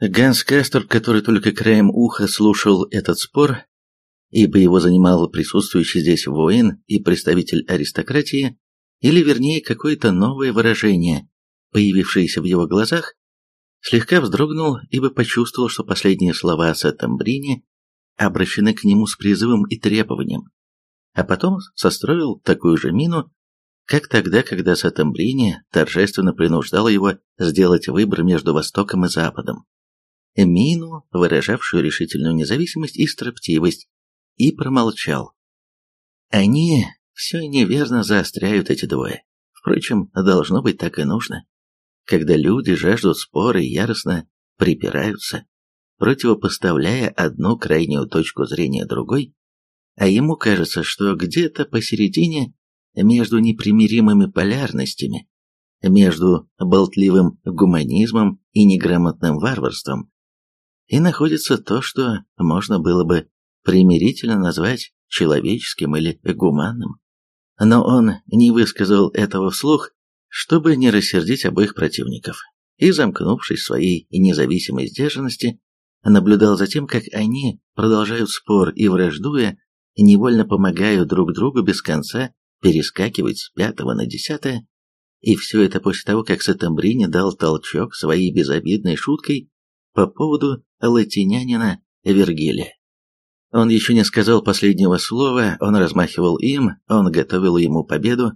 Ганс Кастер, который только краем уха слушал этот спор, ибо его занимал присутствующий здесь воин и представитель аристократии, или вернее какое-то новое выражение, появившееся в его глазах, слегка вздрогнул, ибо почувствовал, что последние слова Сатамбрини обращены к нему с призывом и требованием, а потом состроил такую же мину, как тогда, когда Сатамбрини торжественно принуждал его сделать выбор между Востоком и Западом. Мину, выражавшую решительную независимость и строптивость, и промолчал. Они все неверно заостряют эти двое. Впрочем, должно быть так и нужно. Когда люди жаждут спора и яростно припираются, противопоставляя одну крайнюю точку зрения другой, а ему кажется, что где-то посередине между непримиримыми полярностями, между болтливым гуманизмом и неграмотным варварством, и находится то, что можно было бы примирительно назвать человеческим или гуманным. Но он не высказал этого вслух, чтобы не рассердить обоих противников, и, замкнувшись в своей независимой сдержанности, наблюдал за тем, как они продолжают спор и, враждуя, невольно помогают друг другу без конца перескакивать с пятого на десятое, и все это после того, как Сатамбрини дал толчок своей безобидной шуткой по поводу латинянина Вергилия. Он еще не сказал последнего слова, он размахивал им, он готовил ему победу.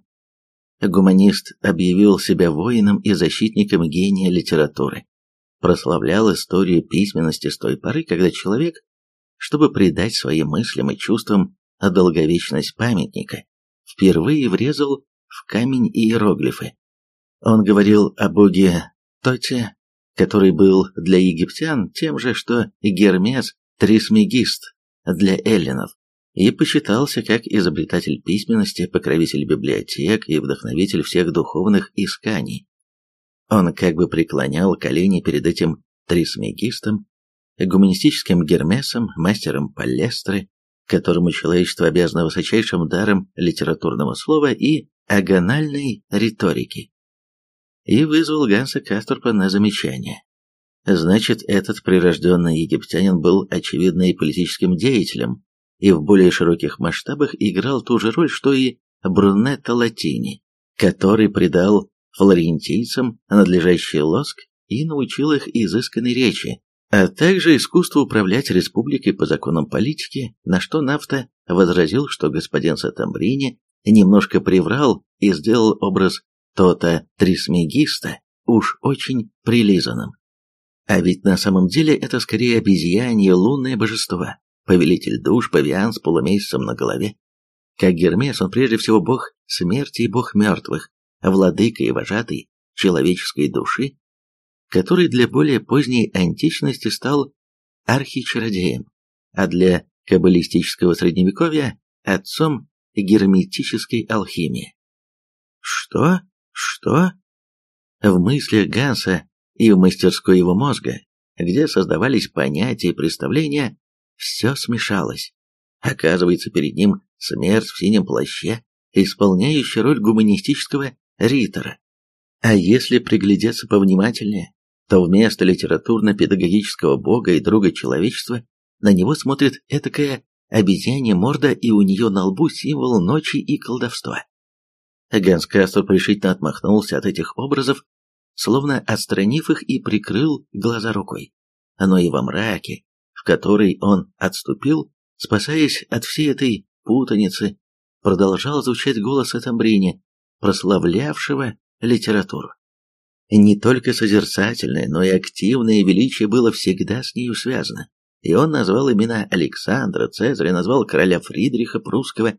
Гуманист объявил себя воином и защитником гения литературы прославлял историю письменности с той поры, когда человек, чтобы придать своим мыслям и чувствам долговечность памятника, впервые врезал в камень иероглифы. Он говорил о боге Тоте, который был для египтян тем же, что Гермес Трисмегист для эллинов, и почитался как изобретатель письменности, покровитель библиотек и вдохновитель всех духовных исканий. Он как бы преклонял колени перед этим трисмегистом, гуманистическим Гермесом, мастером Палестры, которому человечество обязано высочайшим даром литературного слова и агональной риторики. И вызвал Ганса Касторпа на замечание. Значит, этот прирожденный египтянин был очевидно и политическим деятелем, и в более широких масштабах играл ту же роль, что и Брунетто Латини, который придал флорентийцам надлежащий лоск и научил их изысканной речи, а также искусству управлять республикой по законам политики, на что Нафта возразил, что господин Сатамбрини немножко приврал и сделал образ то-то трисмегиста уж очень прилизанным. А ведь на самом деле это скорее обезьянье лунное божество, повелитель душ, павиан с полумесяцем на голове. Как Гермес, он прежде всего бог смерти и бог мертвых, владыка и вожатый человеческой души, который для более поздней античности стал архичародеем, а для каббалистического средневековья – отцом герметической алхимии. Что? Что? В мыслях Ганса и в мастерской его мозга, где создавались понятия и представления, все смешалось. Оказывается, перед ним смерть в синем плаще, исполняющая роль гуманистического Риттера. А если приглядеться повнимательнее, то вместо литературно-педагогического бога и друга человечества на него смотрит этакая обезьянья морда и у нее на лбу символ ночи и колдовства. Ганс Кастер решительно отмахнулся от этих образов, словно отстранив их и прикрыл глаза рукой. Но и во мраке, в который он отступил, спасаясь от всей этой путаницы, продолжал звучать голос Этамбрини, прославлявшего литературу. Не только созерцательное, но и активное величие было всегда с нею связано, и он назвал имена Александра, Цезаря, назвал короля Фридриха Прусского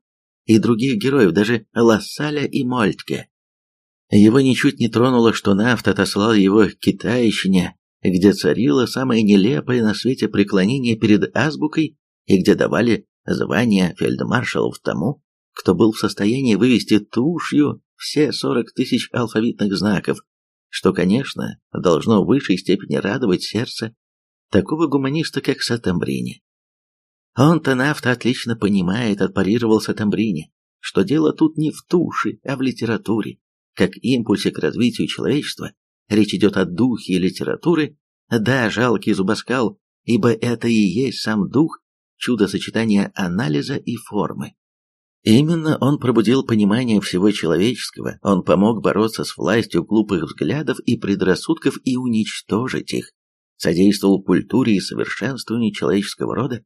и других героев, даже Лассаля и Мольтке. Его ничуть не тронуло, что Нафт отослал его к китайщине, где царило самое нелепое на свете преклонение перед азбукой и где давали звание фельдмаршалов тому, кто был в состоянии вывести тушью все 40 тысяч алфавитных знаков, что, конечно, должно в высшей степени радовать сердце такого гуманиста, как Сатамбрини. Он-то нафта отлично понимает, отпарировал Сатамбрини, что дело тут не в туши, а в литературе. Как импульсе к развитию человечества, речь идет о духе литературы, Да, жалкий зубоскал, ибо это и есть сам дух, чудо сочетания анализа и формы. Именно он пробудил понимание всего человеческого, он помог бороться с властью глупых взглядов и предрассудков и уничтожить их, содействовал культуре и совершенствованию человеческого рода,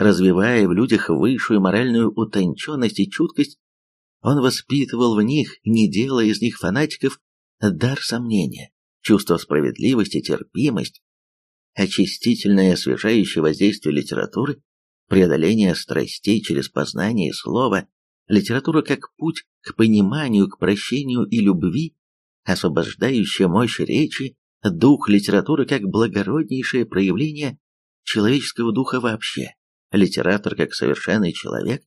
развивая в людях высшую моральную утонченность и чуткость, он воспитывал в них, не делая из них фанатиков, дар сомнения, чувство справедливости, терпимость, очистительное и освежающее воздействие литературы, преодоление страстей через познание слова, литература как путь к пониманию, к прощению и любви, освобождающая мощь речи, дух литературы как благороднейшее проявление человеческого духа вообще, литератор как совершенный человек,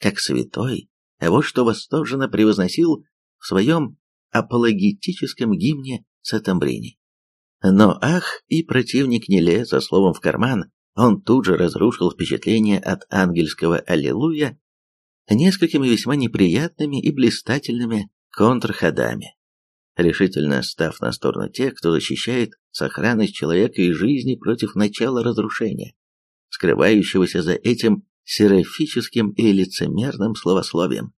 как святой, вот что восторженно превозносил в своем апологетическом гимне Сатамбрини. Но ах, и противник не лез за словом в карман, он тут же разрушил впечатление от ангельского «Аллилуйя» несколькими весьма неприятными и блистательными контрходами, решительно став на сторону тех, кто защищает сохранность человека и жизни против начала разрушения, скрывающегося за этим серафическим и лицемерным словословием.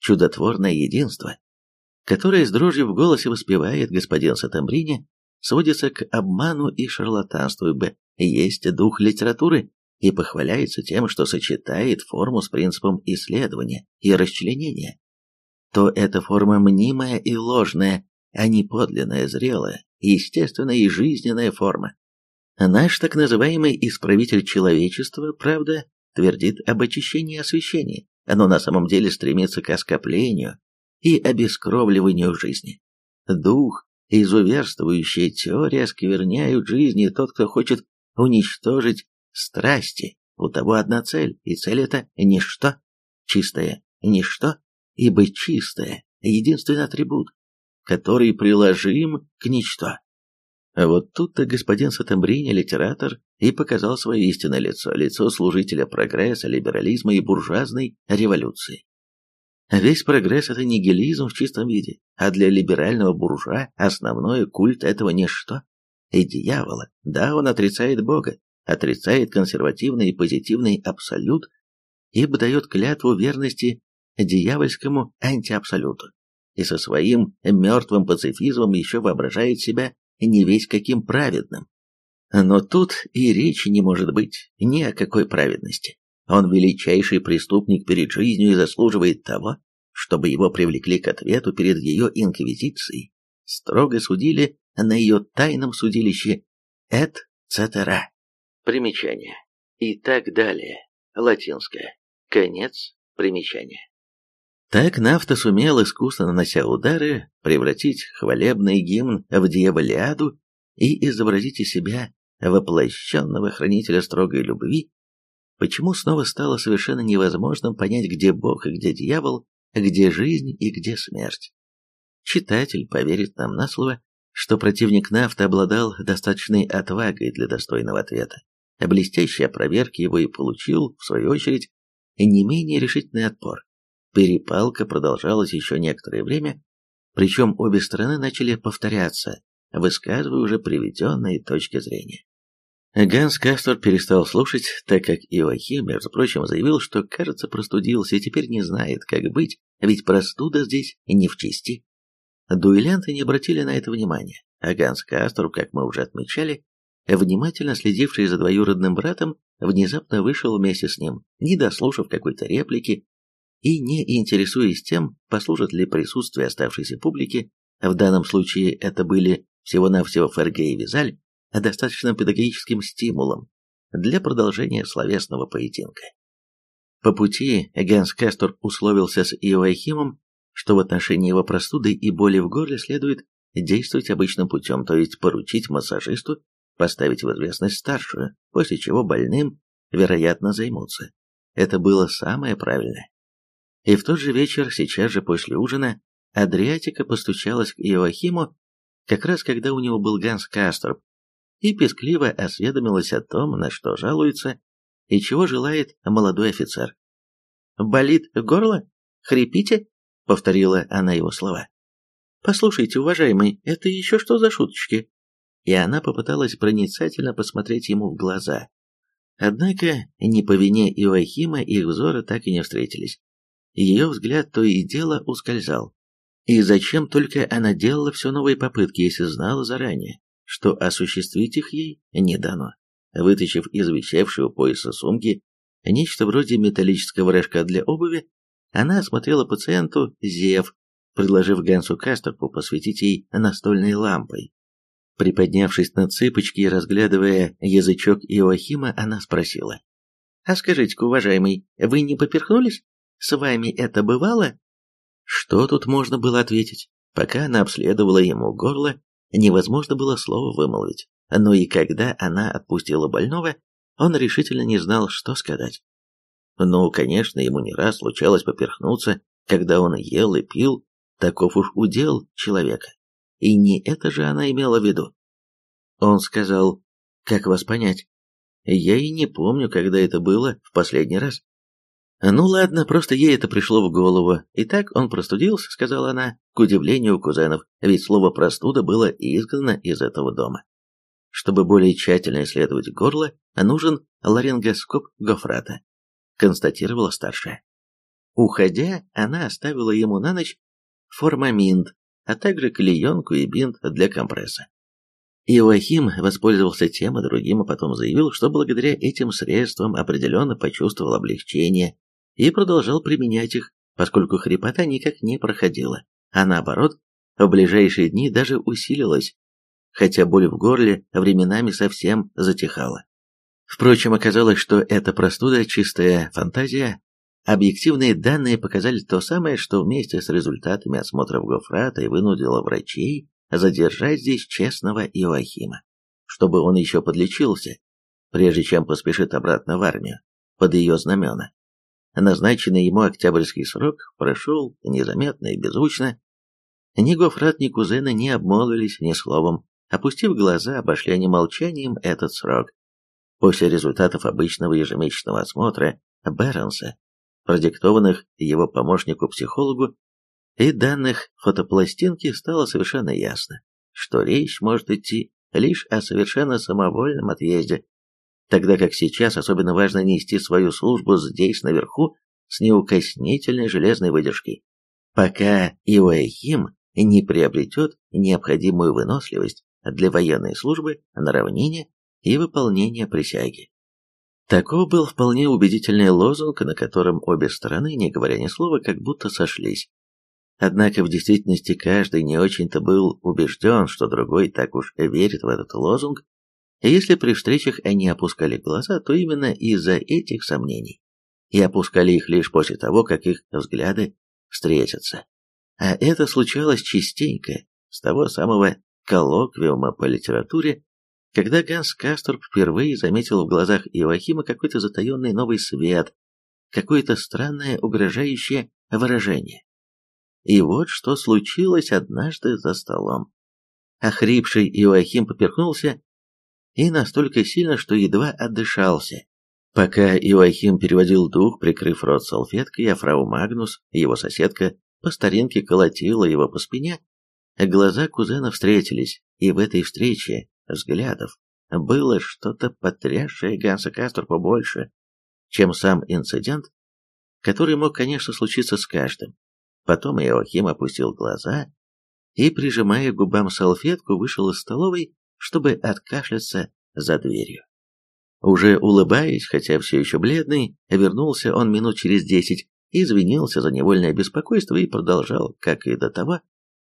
Чудотворное единство, которое с дрожью в голосе воспевает господин Сатамбрини, сводится к обману и шарлатанству, ибо есть дух литературы и похваляется тем, что сочетает форму с принципом исследования и расчленения, то эта форма мнимая и ложная, а не подлинная, зрелая, естественная и жизненная форма. Наш так называемый исправитель человечества, правда, твердит об очищении и освящении, но на самом деле стремится к оскоплению и обескровливанию жизни. Дух, изуверствующая теория оскверняют жизнь, и тот, кто хочет уничтожить страсти, у того одна цель, и цель это ничто, чистое ничто, ибо чистое — единственный атрибут, который приложим к ничто. А вот тут-то господин Сатамбрини, литератор, и показал свое истинное лицо, лицо служителя прогресса, либерализма и буржуазной революции. Весь прогресс – это нигилизм в чистом виде, а для либерального буржуа основной культ этого ничто. И дьявола, да, он отрицает Бога, отрицает консервативный и позитивный абсолют, ибо дает клятву верности дьявольскому антиабсолюту, и со своим мертвым пацифизмом еще воображает себя не весь каким праведным. Но тут и речи не может быть ни о какой праведности. Он величайший преступник перед жизнью и заслуживает того, чтобы его привлекли к ответу перед ее инквизицией, строго судили на ее тайном судилище «эт цетера». Примечание. И так далее. Латинское. Конец примечания. Так Нафта сумел, искусно нанося удары, превратить хвалебный гимн в дьяволиаду и изобразить из себя воплощенного хранителя строгой любви, почему снова стало совершенно невозможным понять, где Бог и где дьявол, где жизнь и где смерть. Читатель поверит нам на слово, что противник Нафта обладал достаточной отвагой для достойного ответа. Блестящей опроверки его и получил, в свою очередь, не менее решительный отпор. Перепалка продолжалась еще некоторое время, причем обе стороны начали повторяться, высказывая уже приведенные точки зрения. Ганс Кастор перестал слушать, так как Иоахим, между прочим, заявил, что, кажется, простудился и теперь не знает, как быть, ведь простуда здесь не в чести. Дуэлянты не обратили на это внимания, а Ганс Кастор, как мы уже отмечали, внимательно следивший за двоюродным братом, внезапно вышел вместе с ним, не дослушав какой-то реплики и не интересуясь тем, послужит ли присутствие оставшейся публики, в данном случае это были всего-навсего Ферге и Визаль, достаточным педагогическим стимулом для продолжения словесного поединка. По пути Ганс Кастор условился с Иоахимом, что в отношении его простуды и боли в горле следует действовать обычным путем, то есть поручить массажисту поставить в известность старшую, после чего больным, вероятно, займутся. Это было самое правильное. И в тот же вечер, сейчас же после ужина, Адриатика постучалась к Иоахиму, как раз когда у него был Ганс Касторп, и пескливо осведомилась о том, на что жалуется и чего желает молодой офицер. «Болит горло? Хрипите?» — повторила она его слова. «Послушайте, уважаемый, это еще что за шуточки? и она попыталась проницательно посмотреть ему в глаза. Однако, не по вине Иоахима их взоры так и не встретились. Ее взгляд то и дело ускользал. И зачем только она делала все новые попытки, если знала заранее, что осуществить их ей не дано. Вытащив из висевшего пояса сумки нечто вроде металлического рожка для обуви, она осмотрела пациенту зев, предложив Гансу Кастерпу посветить ей настольной лампой. Приподнявшись на цыпочки и разглядывая язычок Иоахима, она спросила. «А скажите-ка, уважаемый, вы не поперхнулись? С вами это бывало?» Что тут можно было ответить? Пока она обследовала ему горло, невозможно было слова вымолвить. Но и когда она отпустила больного, он решительно не знал, что сказать. Ну, конечно, ему не раз случалось поперхнуться, когда он ел и пил, таков уж удел человека. И не это же она имела в виду. Он сказал, как вас понять? Я и не помню, когда это было в последний раз. Ну ладно, просто ей это пришло в голову. Итак, он простудился, сказала она, к удивлению кузенов, ведь слово «простуда» было изгнано из этого дома. Чтобы более тщательно исследовать горло, нужен ларингоскоп Гофрата, констатировала старшая. Уходя, она оставила ему на ночь формаминт, а также клеенку и бинт для компресса. Иоахим воспользовался тем и другим, а потом заявил, что благодаря этим средствам определенно почувствовал облегчение и продолжал применять их, поскольку хрипота никак не проходила, а наоборот, в ближайшие дни даже усилилась, хотя боль в горле временами совсем затихала. Впрочем, оказалось, что эта простуда – чистая фантазия, Объективные данные показали то самое, что вместе с результатами осмотров Гофрата и вынудило врачей задержать здесь честного Иоахима, чтобы он еще подлечился, прежде чем поспешит обратно в армию, под ее знамена. Назначенный ему октябрьский срок прошел незаметно и беззвучно. Ни Гофрат, ни кузены не обмолвились ни словом, опустив глаза, обошли они молчанием этот срок. После результатов обычного ежемесячного осмотра Бернса продиктованных его помощнику-психологу, и данных фотопластинки стало совершенно ясно, что речь может идти лишь о совершенно самовольном отъезде, тогда как сейчас особенно важно нести свою службу здесь, наверху, с неукоснительной железной выдержкой, пока Иоахим не приобретет необходимую выносливость для военной службы на равнине и выполнения присяги. Таков был вполне убедительный лозунг, на котором обе стороны, не говоря ни слова, как будто сошлись. Однако в действительности каждый не очень-то был убежден, что другой так уж верит в этот лозунг, и если при встречах они опускали глаза, то именно из-за этих сомнений, и опускали их лишь после того, как их взгляды встретятся. А это случалось частенько, с того самого коллоквиума по литературе, когда Ганс Касторп впервые заметил в глазах Иоахима какой-то затаенный новый свет, какое-то странное угрожающее выражение. И вот что случилось однажды за столом. Охрипший Иоахим поперхнулся, и настолько сильно, что едва отдышался. Пока Иоахим переводил дух, прикрыв рот салфеткой, а фрау Магнус, его соседка, по старинке колотила его по спине, глаза кузена встретились, и в этой встрече взглядов было что-то потрясшее Ганса Касторпа больше, чем сам инцидент, который мог, конечно, случиться с каждым. Потом Иоахим опустил глаза и, прижимая к губам салфетку, вышел из столовой, чтобы откашляться за дверью. Уже улыбаясь, хотя все еще бледный, вернулся он минут через десять, извинился за невольное беспокойство и продолжал, как и до того,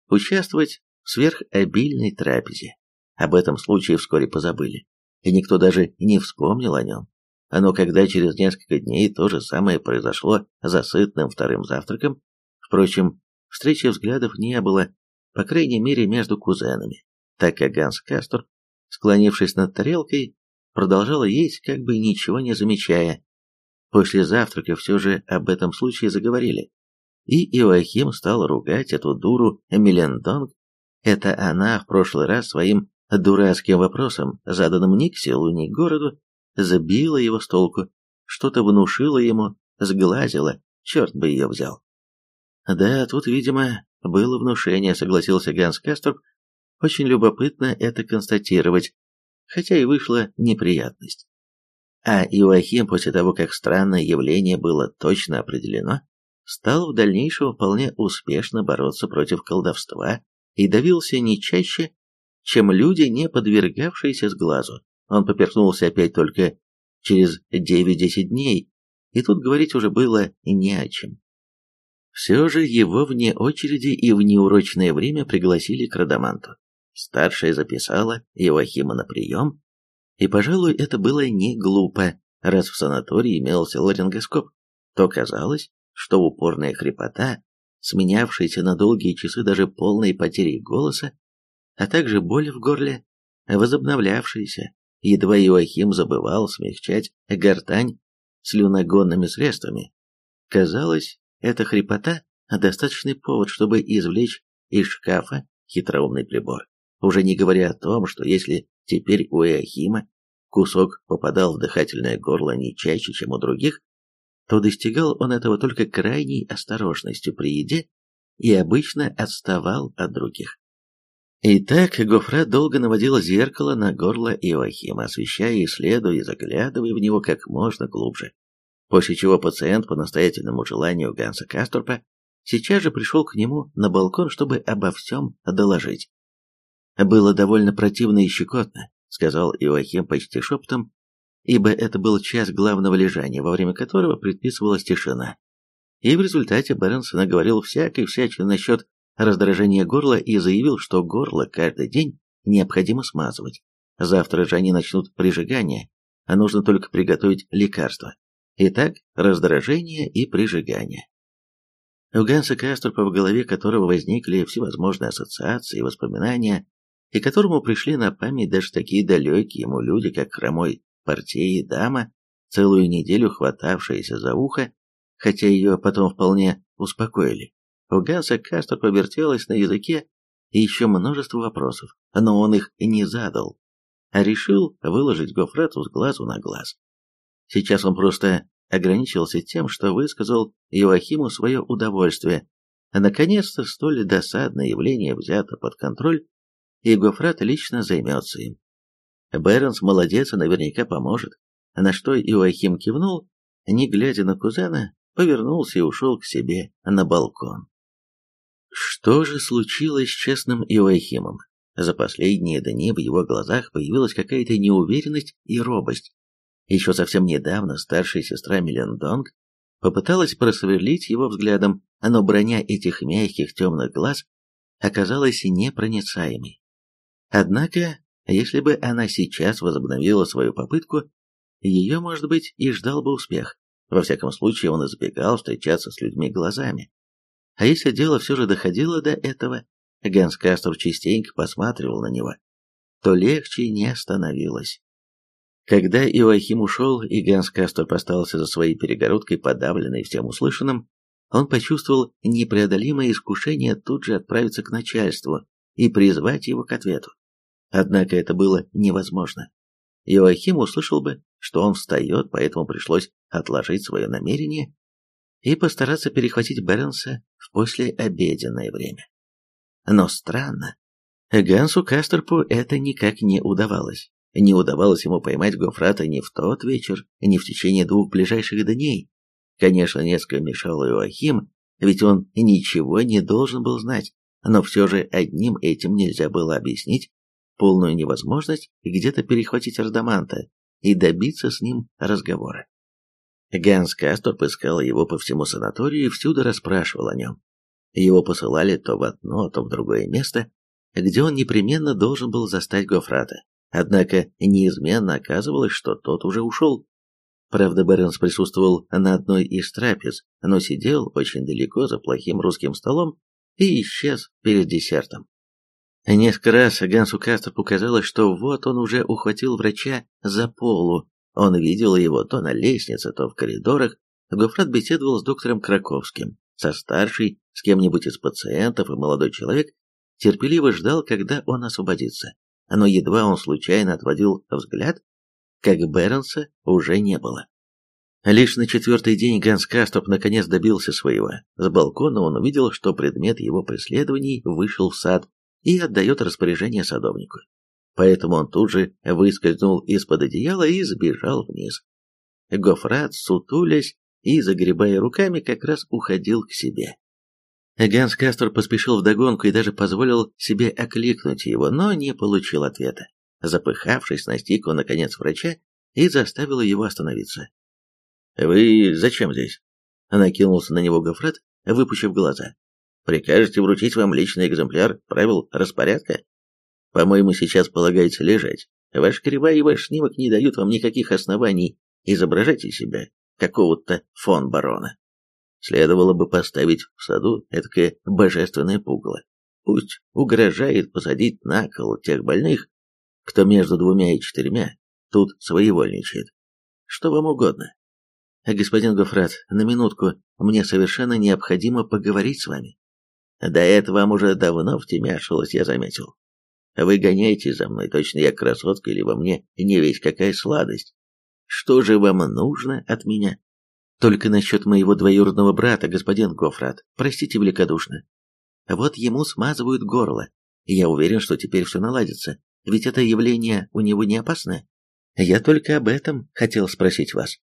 участвовать в сверхобильной трапезе. Об этом случае вскоре позабыли, и никто даже не вспомнил о нем. Но когда через несколько дней то же самое произошло за сытным вторым завтраком, впрочем, встречи взглядов не было, по крайней мере между кузенами, так как Ганс Кастор, склонившись над тарелкой, продолжал есть, как бы ничего не замечая. После завтрака все же об этом случае заговорили, и Иоахим стал ругать эту дуру Мелендонг. Это она в прошлый раз своим дурацким вопросом, заданным ни к селу, ни к городу, забила его с толку, что-то внушила ему, сглазила, черт бы ее взял. Да, тут, видимо, было внушение, согласился Ганс Касторп, Очень любопытно это констатировать, хотя и вышла неприятность. А Иоахим, после того, как странное явление было точно определено, стал в дальнейшем вполне успешно бороться против колдовства и давился не чаще, чем люди, не подвергавшиеся с глазу. Он поперхнулся опять только через 9-10 дней, и тут говорить уже было не о чем. Все же его вне очереди и в неурочное время пригласили к Радаманту. Старшая записала Иоахима на прием, и, пожалуй, это было не глупо, раз в санатории имелся ларингоскоп, то казалось, что упорная хрипота, сменявшаяся на долгие часы даже полной потерей голоса, а также боль в горле, возобновлявшаяся, едва Иоахим забывал смягчать гортань слюногонными средствами. Казалось, эта хрипота – достаточный повод, чтобы извлечь из шкафа хитроумный прибор. Уже не говоря о том, что если теперь у Иохима кусок попадал в дыхательное горло не чаще, чем у других, то достигал он этого только крайней осторожностью при еде и обычно отставал от других. Итак, Гофра долго наводила зеркало на горло Иоахима, освещая, исследуя и заглядывая в него как можно глубже. После чего пациент по настоятельному желанию Ганса Касторпа сейчас же пришел к нему на балкон, чтобы обо всем доложить. «Было довольно противно и щекотно», — сказал Иоахим почти шепотом, ибо это был час главного лежания, во время которого предписывалась тишина. И в результате Бернс наговорил всякой всячины насчет раздражения горла и заявил, что горло каждый день необходимо смазывать. Завтра же они начнут прижигание, а нужно только приготовить лекарство. Итак, раздражение и прижигание. У Ганса Каструпа, в голове которого возникли всевозможные ассоциации и воспоминания и которому пришли на память даже такие далекие ему люди, как хромой портей и дама, целую неделю хватавшаяся за ухо, хотя ее потом вполне успокоили. У Ганса Кастер повертелось на языке еще множество вопросов, но он их не задал, а решил выложить Гофрату с глазу на глаз. Сейчас он просто ограничился тем, что высказал Иоахиму свое удовольствие. Наконец-то столь досадное явление взято под контроль, и Гофрат лично займется им. Бернс молодец и наверняка поможет, на что Иоахим кивнул, не глядя на кузена, повернулся и ушел к себе на балкон. Что же случилось с честным Иоахимом? За последние дни в его глазах появилась какая-то неуверенность и робость. Еще совсем недавно старшая сестра Мелендонг попыталась просверлить его взглядом, но броня этих мягких темных глаз оказалась непроницаемой. Однако, если бы она сейчас возобновила свою попытку, ее, может быть, и ждал бы успех. Во всяком случае, он избегал встречаться с людьми глазами. А если дело все же доходило до этого, Ганс Кастер частенько посматривал на него, то легче не становилось. Когда Иоахим ушел, и Ганс Кастер остался за своей перегородкой, подавленный всем услышанным, он почувствовал непреодолимое искушение тут же отправиться к начальству и призвать его к ответу. Однако это было невозможно. Иоахим услышал бы, что он встает, поэтому пришлось отложить свое намерение и постараться перехватить Бернса в послеобеденное время. Но странно, Гансу Кастерпу это никак не удавалось. Не удавалось ему поймать Гофрата ни в тот вечер, ни в течение двух ближайших дней. Конечно, несколько мешал Иоахим, ведь он ничего не должен был знать, но все же одним этим нельзя было объяснить, полную невозможность где-то перехватить Ардаманта и добиться с ним разговора. Ганс Касторп искал его по всему санаторию и всюду расспрашивал о нем. Его посылали то в одно, то в другое место, где он непременно должен был застать Гофрата. Однако неизменно оказывалось, что тот уже ушел. Правда, Бернс присутствовал на одной из трапез, но сидел очень далеко за плохим русским столом и исчез перед десертом. Несколько раз Гансу Кастерпу казалось, что вот он уже ухватил врача за полу. Он видел его то на лестнице, то в коридорах. Гофрат беседовал с доктором Краковским, со старшей, с кем-нибудь из пациентов, и молодой человек терпеливо ждал, когда он освободится. Но едва он случайно отводил взгляд, как Бернса уже не было. Лишь на четвертый день Ганс Кастоп наконец добился своего. С балкона он увидел, что предмет его преследований вышел в сад, и отдает распоряжение садовнику. Поэтому он тут же выскользнул из-под одеяла и сбежал вниз. Гофрат, сутулясь и загребая руками, как раз уходил к себе. Ганс Кастер поспешил вдогонку и даже позволил себе окликнуть его, но не получил ответа. Запыхавшись, настиг он, наконец, врача и заставил его остановиться. «Вы зачем здесь?» Накинулся на него Гофрат, выпучив глаза. «Прикажете вручить вам личный экземпляр правил распорядка? По-моему, сейчас полагается лежать. Ваш кривая и ваш снимок не дают вам никаких оснований изображать из себя какого-то фон барона. Следовало бы поставить в саду эткое божественное пугало. Пусть угрожает посадить на кол тех больных, кто между двумя и четырьмя тут своевольничает. Что вам угодно. Господин Гофрат, на минутку, мне совершенно необходимо поговорить с вами. Да это вам уже давно втемяшилось, я заметил. Вы гоняете за мной, точно я красотка или во мне не весь какая сладость. Что же вам нужно от меня? Только насчет моего двоюродного брата, господин Гофрат, простите великодушно. Вот ему смазывают горло, я уверен, что теперь все наладится, ведь это явление у него не опасное. Я только об этом хотел спросить вас.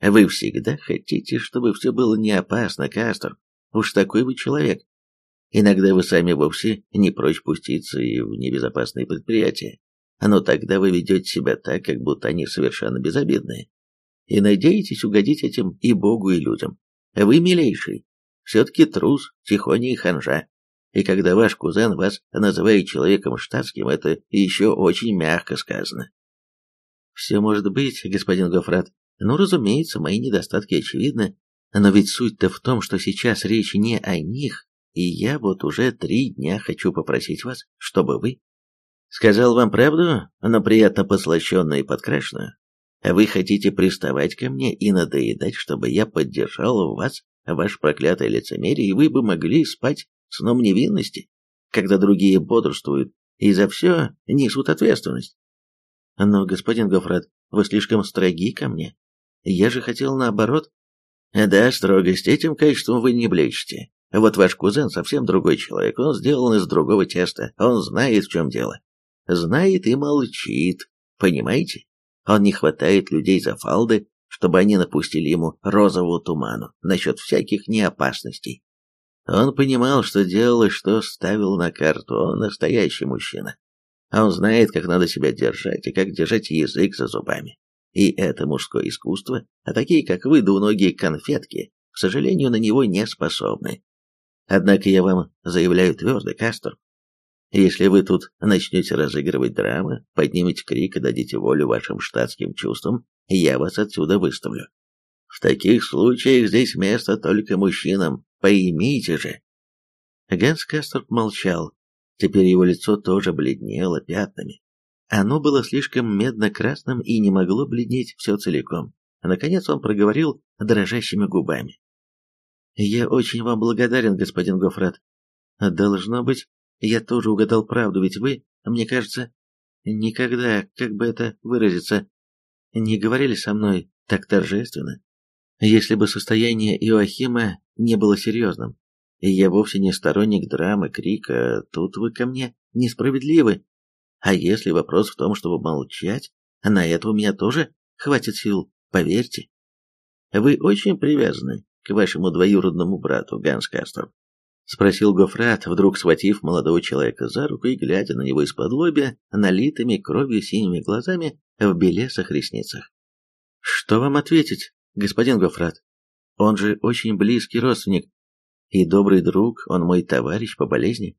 Вы всегда хотите, чтобы все было не опасно, Кастер. Уж такой вы человек. Иногда вы сами вовсе не прочь пуститься и в небезопасные предприятия. Но тогда вы ведете себя так, как будто они совершенно безобидные и надеетесь угодить этим и Богу, и людям. Вы, милейший, все-таки трус, тихоня и ханжа. И когда ваш кузен вас называет человеком штатским, это еще очень мягко сказано. Все может быть, господин Гофрат. Ну, разумеется, мои недостатки очевидны, но ведь суть-то в том, что сейчас речь не о них, и я вот уже три дня хочу попросить вас, чтобы вы... Сказал вам правду, но приятно послащенную и подкрашенную. Вы хотите приставать ко мне и надоедать, чтобы я поддержал в вас ваше проклятое лицемерие, и вы бы могли спать сном невинности, когда другие бодрствуют и за все несут ответственность. Но, господин Гофрат, вы слишком строги ко мне. Я же хотел наоборот. Да, строгость, этим качеством вы не блещете. Вот ваш кузен совсем другой человек, он сделан из другого теста, он знает, в чем дело. Знает и молчит, понимаете? Он не хватает людей за фалды, чтобы они напустили ему розового туману насчет всяких неопасностей. Он понимал, что делал и что ставил на карту, он настоящий мужчина. Он знает, как надо себя держать и как держать язык за зубами. И это мужское искусство, а такие, как вы, двуногие конфетки, к сожалению, на него не способны. Однако я вам заявляю твердо, Кастер, если вы тут начнете разыгрывать драмы, поднимете крик и дадите волю вашим штатским чувствам, я вас отсюда выставлю. В таких случаях здесь место только мужчинам, поймите же. Ганс Касторп молчал. Теперь его лицо тоже бледнело пятнами. Оно было слишком медно-красным и не могло бледнеть все целиком. Наконец он проговорил дрожащими губами. «Я очень вам благодарен, господин Гофрат. Должно быть, я тоже угадал правду, ведь вы, мне кажется, никогда, как бы это выразиться, не говорили со мной так торжественно. Если бы состояние Иоахима не было серьезным, и я вовсе не сторонник драмы, крика, тут вы ко мне несправедливы. А если вопрос в том, чтобы молчать, на это у меня тоже хватит сил, поверьте. Вы очень привязаны к вашему двоюродному брату, Ганс Кастер. — спросил Гофрат, вдруг схватив молодого человека за руку и глядя на него из-под лобья, налитыми кровью синими глазами в белесых ресницах. «Что вам ответить, господин Гофрат? Он же очень близкий родственник и добрый друг, он мой товарищ по болезни».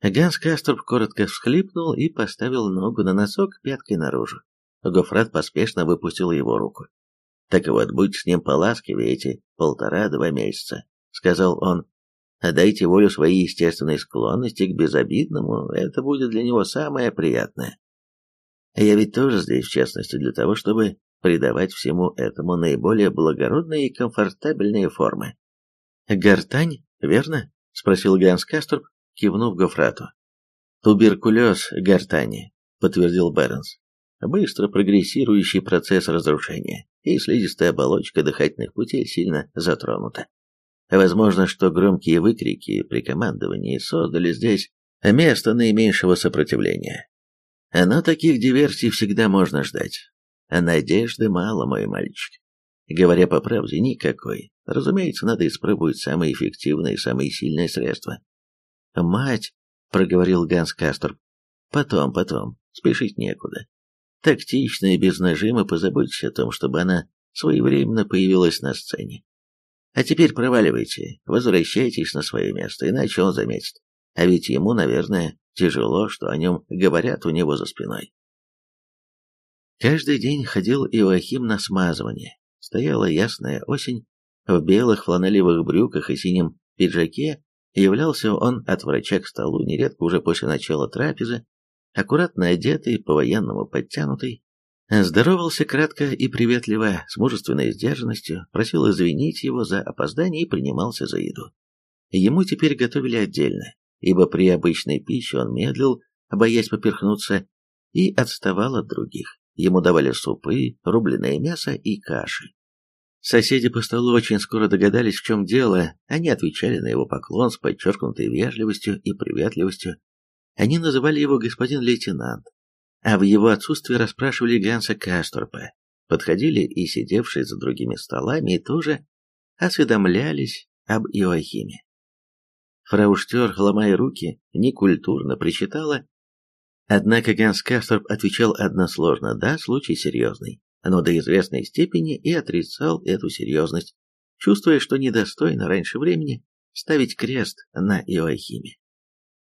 Ганс Кастров коротко всхлипнул и поставил ногу на носок пяткой наружу. Гофрат поспешно выпустил его руку. «Так вот, будь с ним поласкивее эти полтора-два месяца», — сказал он, Дайте волю своей естественной склонности к безобидному, это будет для него самое приятное. Я ведь тоже здесь, в частности, для того, чтобы придавать всему этому наиболее благородные и комфортабельные формы. «Гортань, верно?» — спросил Ганс Касторп, кивнув Гофрату. «Туберкулез гортани», — подтвердил Бернс. «Быстро прогрессирующий процесс разрушения, и слизистая оболочка дыхательных путей сильно затронута. Возможно, что громкие выкрики при командовании создали здесь место наименьшего сопротивления. Но таких диверсий всегда можно ждать. Надежды мало, мой мальчик. Говоря по правде, никакой. Разумеется, надо испробовать самые эффективные и самые сильные средства. «Мать!» — проговорил Ганс Касторп. «Потом, потом. Спешить некуда. Тактично и без нажима позаботьтесь о том, чтобы она своевременно появилась на сцене. А теперь проваливайте, возвращайтесь на свое место, иначе он заметит. А ведь ему, наверное, тяжело, что о нем говорят у него за спиной. Каждый день ходил Иоахим на смазывание. Стояла ясная осень, в белых фланелевых брюках и синем пиджаке являлся он от врача к столу, нередко уже после начала трапезы, аккуратно одетый, по-военному подтянутый, здоровался кратко и приветливо, с мужественной сдержанностью, просил извинить его за опоздание и принимался за еду. Ему теперь готовили отдельно, ибо при обычной пище он медлил, боясь поперхнуться, и отставал от других. Ему давали супы, рубленое мясо и каши. Соседи по столу очень скоро догадались, в чем дело, они отвечали на его поклон с подчеркнутой вежливостью и приветливостью. Они называли его господин лейтенант, а в его отсутствие расспрашивали Ганса Касторпа, подходили и сидевшие за другими столами и тоже осведомлялись об Иоахиме. Фрау Штер, ломая руки, некультурно причитала, однако Ганс Касторп отвечал односложно «да, случай серьезный», но до известной степени и отрицал эту серьезность, чувствуя, что недостойно раньше времени ставить крест на Иоахиме.